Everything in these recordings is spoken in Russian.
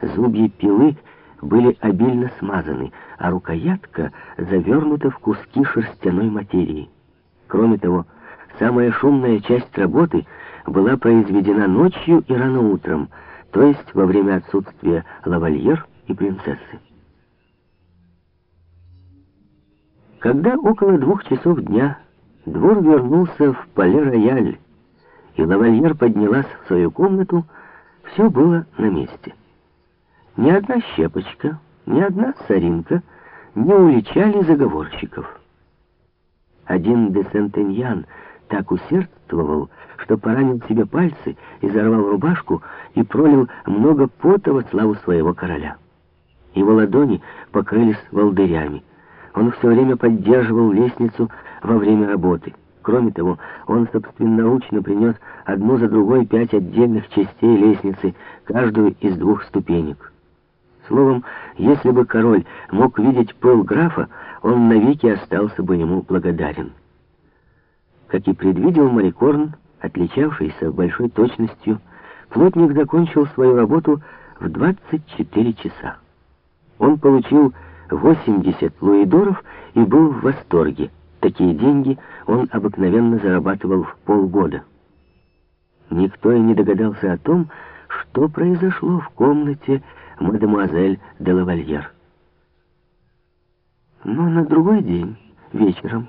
Зубья пилы были обильно смазаны, а рукоятка завернута в куски шерстяной материи. Кроме того, самая шумная часть работы была произведена ночью и рано утром, то есть во время отсутствия лавальер и принцессы. Когда около двух часов дня двор вернулся в Пале-Рояль, и лавальер поднялась в свою комнату, все было на месте. Ни одна щепочка, ни одна соринка не уличали заговорщиков. Один де Сентеньян так усердствовал, что поранил себе пальцы, изорвал рубашку и пролил много пота во славу своего короля. Его ладони покрылись волдырями. Он все время поддерживал лестницу во время работы. Кроме того, он собственноручно принес одну за другой пять отдельных частей лестницы, каждую из двух ступенек. Словом, если бы король мог видеть пыл графа, он навеки остался бы ему благодарен. Как и предвидел Маликорн, отличавшийся большой точностью, плотник закончил свою работу в 24 часа. Он получил 80 луидоров и был в восторге. Такие деньги он обыкновенно зарабатывал в полгода. Никто и не догадался о том, что произошло в комнате мадемуазель де лавальер. Но на другой день, вечером,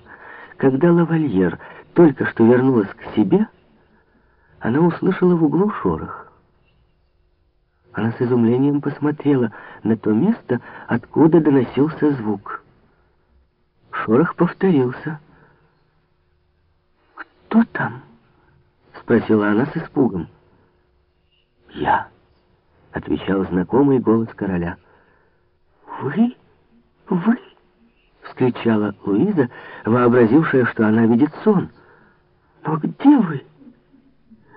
когда лавальер только что вернулась к себе, она услышала в углу шорох. Она с изумлением посмотрела на то место, откуда доносился звук. Шорох повторился. «Кто там?» — спросила она с испугом. «Я», — отвечал знакомый голос короля. «Вы? Вы?» — вскричала Луиза, вообразившая, что она видит сон. «Но где вы?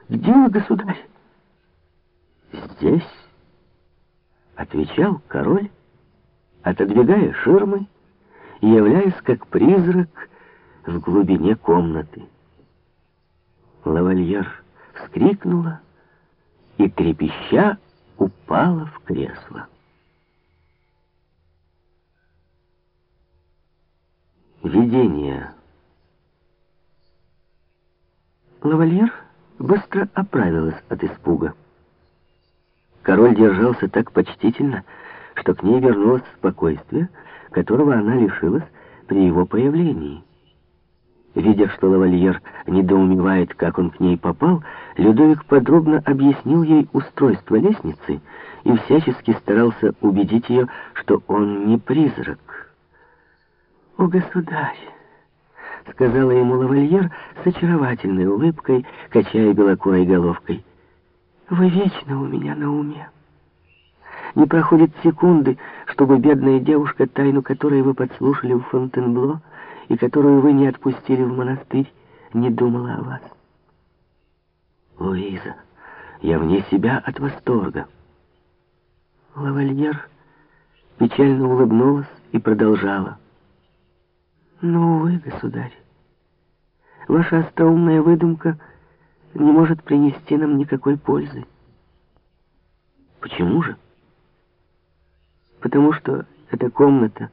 Где вы, государь?» «Здесь», — отвечал король, отодвигая ширмы, и являясь как призрак в глубине комнаты. Лавальер вскрикнула и, трепеща, упала в кресло. Видение. Лавальер быстро оправилась от испуга. Король держался так почтительно, что к ней вернулось спокойствие, которого она лишилась при его появлении. Видя, что лавальер недоумевает, как он к ней попал, Людовик подробно объяснил ей устройство лестницы и всячески старался убедить ее, что он не призрак. «О, государь!» — сказала ему лавальер с очаровательной улыбкой, качая белокурой головкой. «Вы вечно у меня на уме». Не проходит секунды, чтобы бедная девушка, тайну которой вы подслушали в Фонтенбло и которую вы не отпустили в монастырь, не думала о вас. Луиза, я вне себя от восторга. Лавальер печально улыбнулась и продолжала. Ну, вы, государь, ваша остроумная выдумка не может принести нам никакой пользы. Почему же? потому что эта комната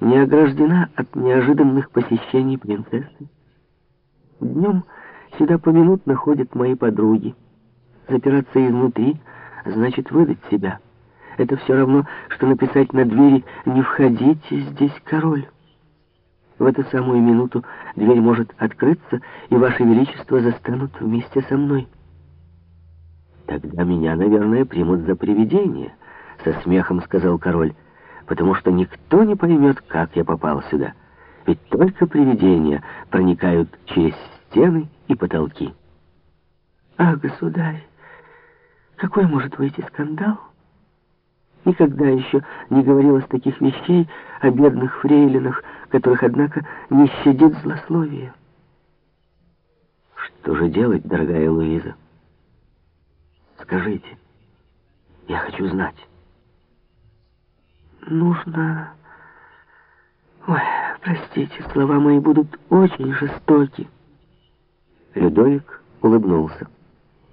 не ограждена от неожиданных посещений принцессы. Днем сюда поминутно ходят мои подруги. Запираться изнутри значит выдать себя. Это все равно, что написать на двери «Не входите, здесь король». В эту самую минуту дверь может открыться, и Ваше Величество застанут вместе со мной. Тогда меня, наверное, примут за привидение — со смехом сказал король, потому что никто не поймет, как я попал сюда. Ведь только привидения проникают через стены и потолки. Ах, государь, какой может выйти скандал? Никогда еще не говорилось таких вещей о бедных фрейлинах, которых, однако, не щадит злословие. Что же делать, дорогая Луиза? Скажите, я хочу знать нужно... Ой, простите, слова мои будут очень жестоки. Людовик улыбнулся.